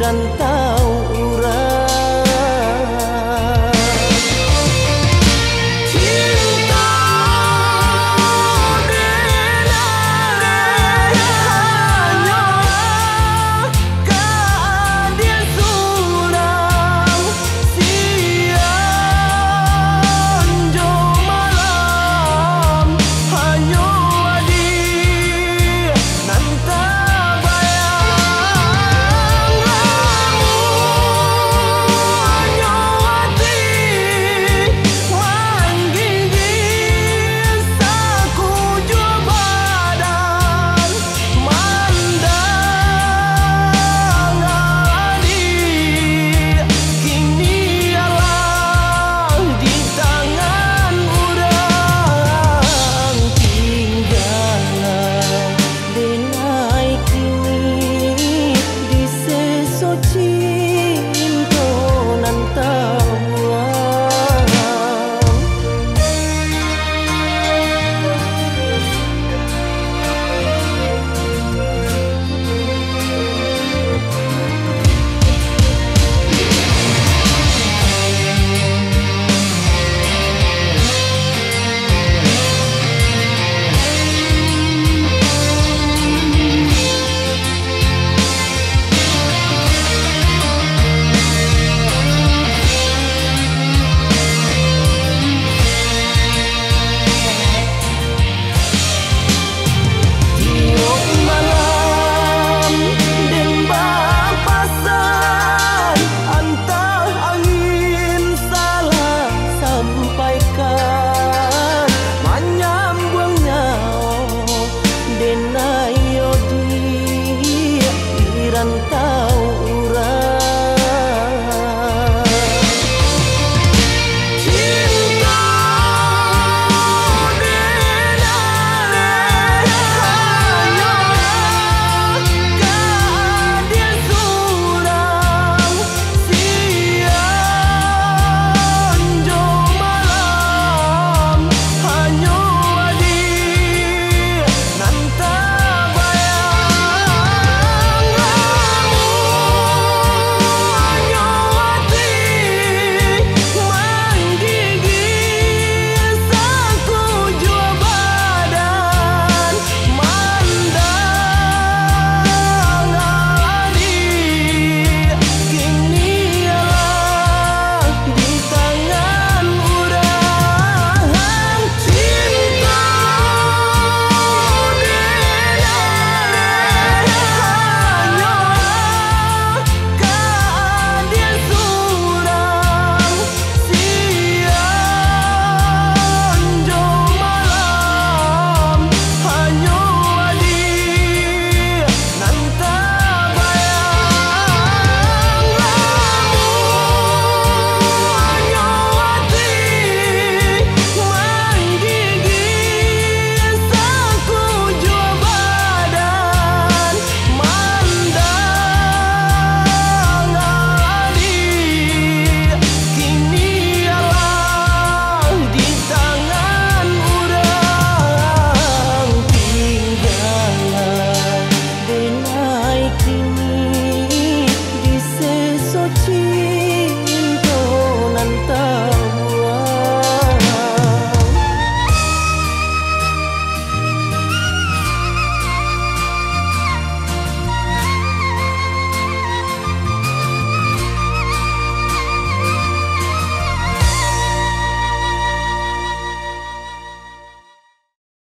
நிரந்தா